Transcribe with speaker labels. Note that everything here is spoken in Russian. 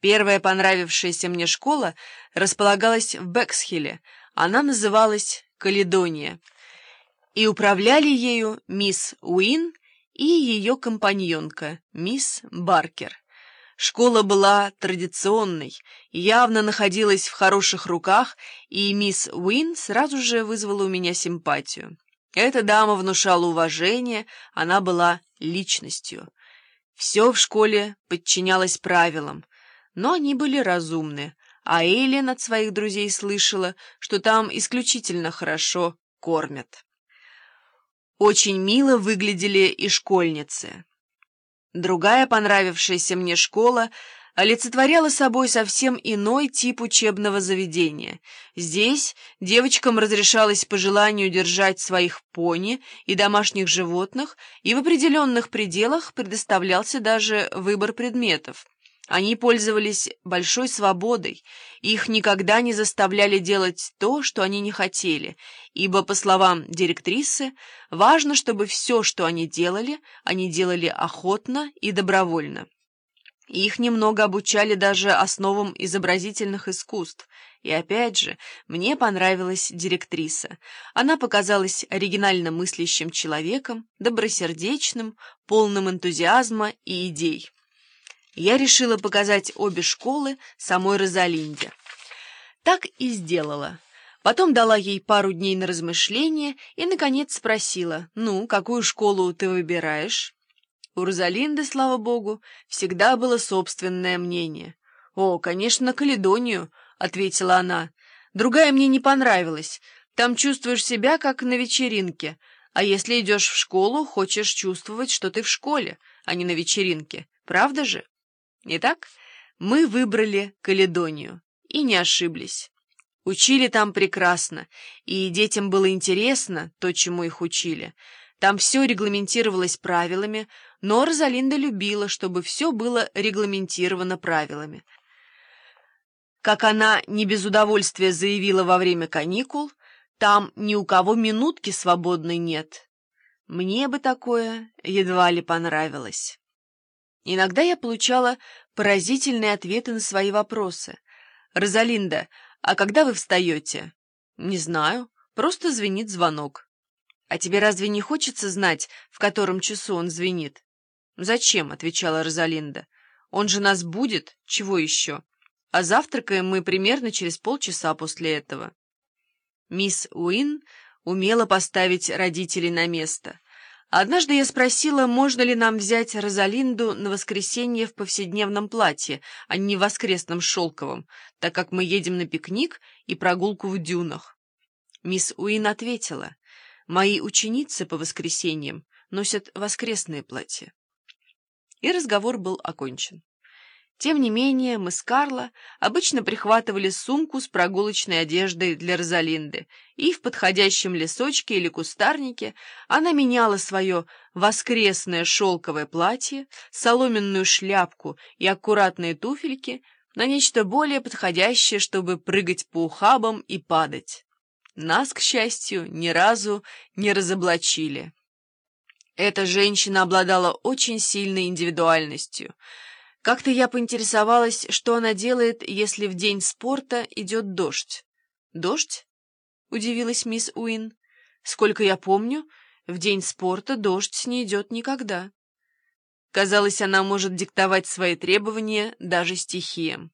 Speaker 1: Первая понравившаяся мне школа располагалась в Бексхилле. Она называлась «Каледония». И управляли ею мисс Уин и ее компаньонка, мисс Баркер. Школа была традиционной, явно находилась в хороших руках, и мисс Уин сразу же вызвала у меня симпатию. Эта дама внушала уважение, она была личностью. Все в школе подчинялось правилам, но они были разумны, а Эйлин от своих друзей слышала, что там исключительно хорошо кормят. Очень мило выглядели и школьницы. Другая понравившаяся мне школа олицетворяла собой совсем иной тип учебного заведения. Здесь девочкам разрешалось по желанию держать своих пони и домашних животных, и в определенных пределах предоставлялся даже выбор предметов. Они пользовались большой свободой, их никогда не заставляли делать то, что они не хотели, ибо, по словам директрисы, важно, чтобы все, что они делали, они делали охотно и добровольно. Их немного обучали даже основам изобразительных искусств. И опять же, мне понравилась директриса. Она показалась оригинально мыслящим человеком, добросердечным, полным энтузиазма и идей я решила показать обе школы самой Розалинде. Так и сделала. Потом дала ей пару дней на размышление и, наконец, спросила, «Ну, какую школу ты выбираешь?» У Розалинды, слава богу, всегда было собственное мнение. «О, конечно, Каледонию», — ответила она. «Другая мне не понравилась. Там чувствуешь себя, как на вечеринке. А если идешь в школу, хочешь чувствовать, что ты в школе, а не на вечеринке. Правда же?» Итак, мы выбрали Каледонию и не ошиблись. Учили там прекрасно, и детям было интересно то, чему их учили. Там все регламентировалось правилами, но Розалинда любила, чтобы все было регламентировано правилами. Как она не без удовольствия заявила во время каникул, там ни у кого минутки свободной нет. Мне бы такое едва ли понравилось. Иногда я получала поразительные ответы на свои вопросы. «Розалинда, а когда вы встаете?» «Не знаю, просто звенит звонок». «А тебе разве не хочется знать, в котором часу он звенит?» «Зачем?» — отвечала Розалинда. «Он же нас будет, чего еще? А завтракаем мы примерно через полчаса после этого». Мисс Уин умела поставить родителей на место — Однажды я спросила, можно ли нам взять Розалинду на воскресенье в повседневном платье, а не в воскресном шелковом, так как мы едем на пикник и прогулку в дюнах. Мисс Уин ответила, «Мои ученицы по воскресеньям носят воскресные платья». И разговор был окончен. Тем не менее, мы с Карло обычно прихватывали сумку с прогулочной одеждой для Розалинды, и в подходящем лесочке или кустарнике она меняла свое воскресное шелковое платье, соломенную шляпку и аккуратные туфельки на нечто более подходящее, чтобы прыгать по ухабам и падать. Нас, к счастью, ни разу не разоблачили. Эта женщина обладала очень сильной индивидуальностью — как-то я поинтересовалась, что она делает, если в день спорта идет дождь. «Дождь?» — удивилась мисс Уин. «Сколько я помню, в день спорта дождь не идет никогда». Казалось, она может диктовать свои требования даже стихиям.